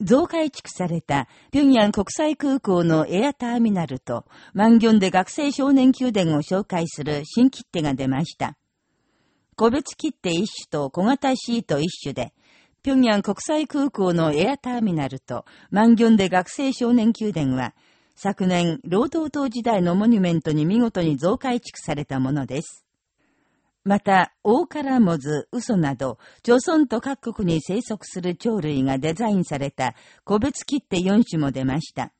増改築された平壌国際空港のエアターミナルと、万ンギョンで学生少年宮殿を紹介する新切手が出ました。個別切手一種と小型シート一種で、平壌国際空港のエアターミナルと、万ンで学生少年宮殿は、昨年、労働党時代のモニュメントに見事に増改築されたものです。また、大からもず、嘘など、朝鮮と各国に生息する鳥類がデザインされた個別切手4種も出ました。